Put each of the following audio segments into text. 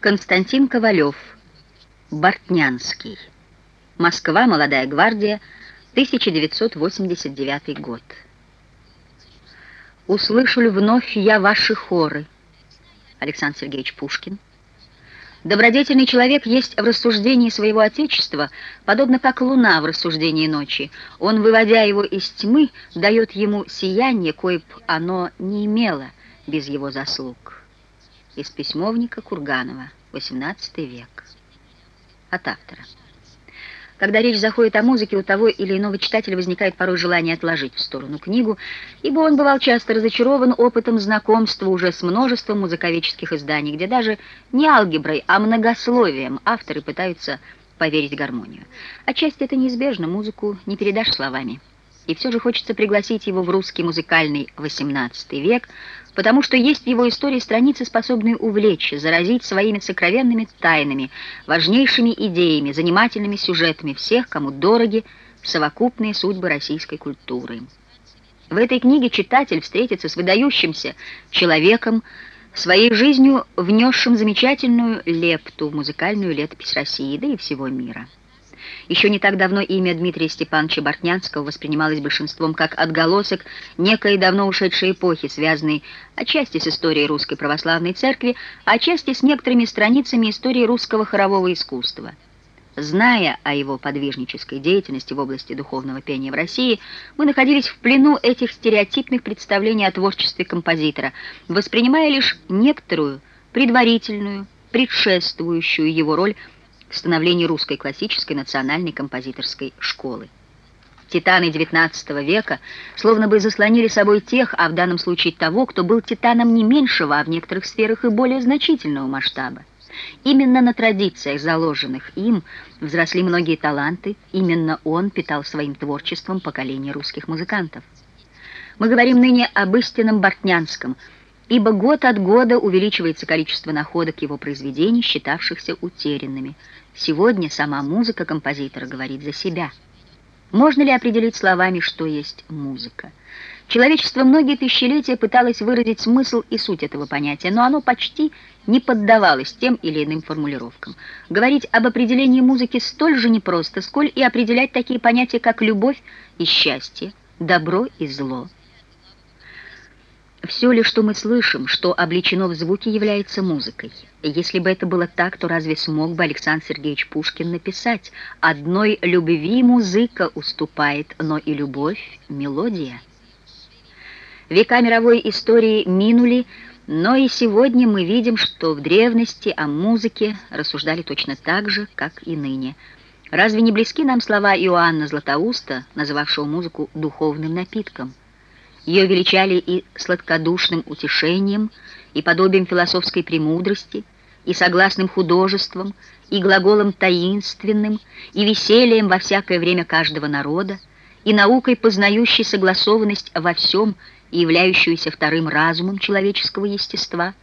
Константин Ковалев. Бортнянский. Москва. Молодая гвардия. 1989 год. Услышу ли вновь я ваши хоры? Александр Сергеевич Пушкин. Добродетельный человек есть в рассуждении своего Отечества, подобно как луна в рассуждении ночи. Он, выводя его из тьмы, дает ему сияние, кое б оно не имело без его заслуг из письмовника Курганова, XVIII век. От автора. Когда речь заходит о музыке, у того или иного читателя возникает порой желание отложить в сторону книгу, ибо он бывал часто разочарован опытом знакомства уже с множеством музыковедческих изданий, где даже не алгеброй, а многословием авторы пытаются поверить гармонию. Отчасти это неизбежно, музыку не передашь словами. И все же хочется пригласить его в русский музыкальный XVIII век, потому что есть в его истории страницы, способные увлечь, заразить своими сокровенными тайнами, важнейшими идеями, занимательными сюжетами всех, кому дороги совокупные судьбы российской культуры. В этой книге читатель встретится с выдающимся человеком, своей жизнью внесшим замечательную лепту в музыкальную летопись России, да и всего мира. Еще не так давно имя Дмитрия Степановича Бортнянского воспринималось большинством как отголосок некой давно ушедшей эпохи, связанной отчасти с историей русской православной церкви, а отчасти с некоторыми страницами истории русского хорового искусства. Зная о его подвижнической деятельности в области духовного пения в России, мы находились в плену этих стереотипных представлений о творчестве композитора, воспринимая лишь некоторую предварительную, предшествующую его роль к становлению русской классической национальной композиторской школы. Титаны XIX века словно бы заслонили собой тех, а в данном случае того, кто был титаном не меньшего, а в некоторых сферах и более значительного масштаба. Именно на традициях, заложенных им, взросли многие таланты, именно он питал своим творчеством поколение русских музыкантов. Мы говорим ныне об истинном Бортнянском – ибо год от года увеличивается количество находок его произведений, считавшихся утерянными. Сегодня сама музыка композитора говорит за себя. Можно ли определить словами, что есть музыка? Человечество многие тысячелетия пыталось выразить смысл и суть этого понятия, но оно почти не поддавалось тем или иным формулировкам. Говорить об определении музыки столь же непросто, сколь и определять такие понятия, как любовь и счастье, добро и зло. Все ли, что мы слышим, что обличено в звуке, является музыкой? Если бы это было так, то разве смог бы Александр Сергеевич Пушкин написать «Одной любви музыка уступает, но и любовь — мелодия»? Века мировой истории минули, но и сегодня мы видим, что в древности о музыке рассуждали точно так же, как и ныне. Разве не близки нам слова Иоанна Златоуста, называвшего музыку духовным напитком? Ее величали и сладкодушным утешением, и подобием философской премудрости, и согласным художеством, и глаголом таинственным, и весельем во всякое время каждого народа, и наукой, познающей согласованность во всем и являющуюся вторым разумом человеческого естества,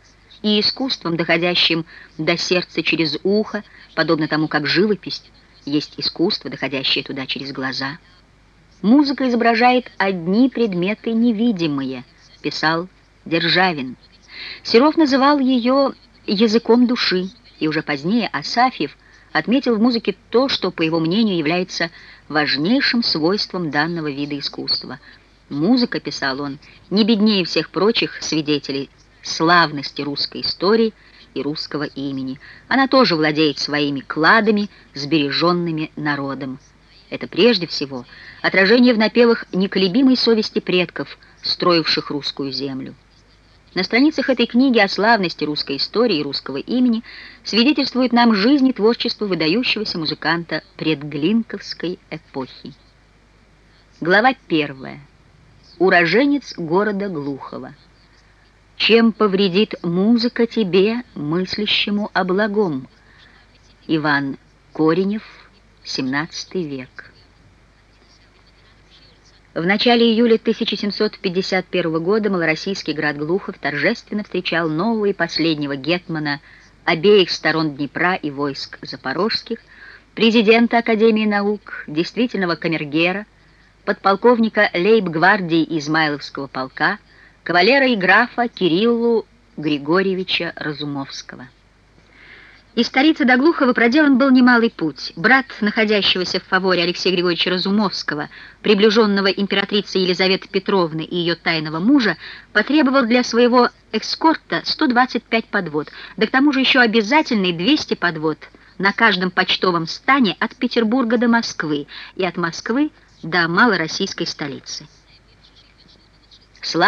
и искусством, доходящим до сердца через ухо, подобно тому, как живопись есть искусство, доходящее туда через глаза – Музыка изображает одни предметы невидимые, писал Державин. Серов называл ее языком души, и уже позднее Асафьев отметил в музыке то, что, по его мнению, является важнейшим свойством данного вида искусства. Музыка, писал он, не беднее всех прочих свидетелей славности русской истории и русского имени. Она тоже владеет своими кладами, сбереженными народом. Это прежде всего отражение в напевах неколебимой совести предков, строивших русскую землю. На страницах этой книги о славности русской истории и русского имени свидетельствует нам жизнь и творчество выдающегося музыканта предглинковской эпохи. Глава первая. Уроженец города Глухова. Чем повредит музыка тебе, мыслящему о благом? Иван Коренев, XVII век. В начале июля 1751 года малороссийский град Глухов торжественно встречал нового и последнего гетмана обеих сторон Днепра и войск запорожских, президента Академии наук, действительного камергера, подполковника лейб-гвардии Измайловского полка, кавалера и графа Кириллу Григорьевича Разумовского. Из столицы до Глухова проделан был немалый путь. Брат находящегося в фаворе Алексея Григорьевича Разумовского, приближенного императрицы Елизаветы Петровны и ее тайного мужа, потребовал для своего экскорта 125 подвод, да к тому же еще обязательный 200 подвод на каждом почтовом стане от Петербурга до Москвы и от Москвы до малороссийской столицы. Слава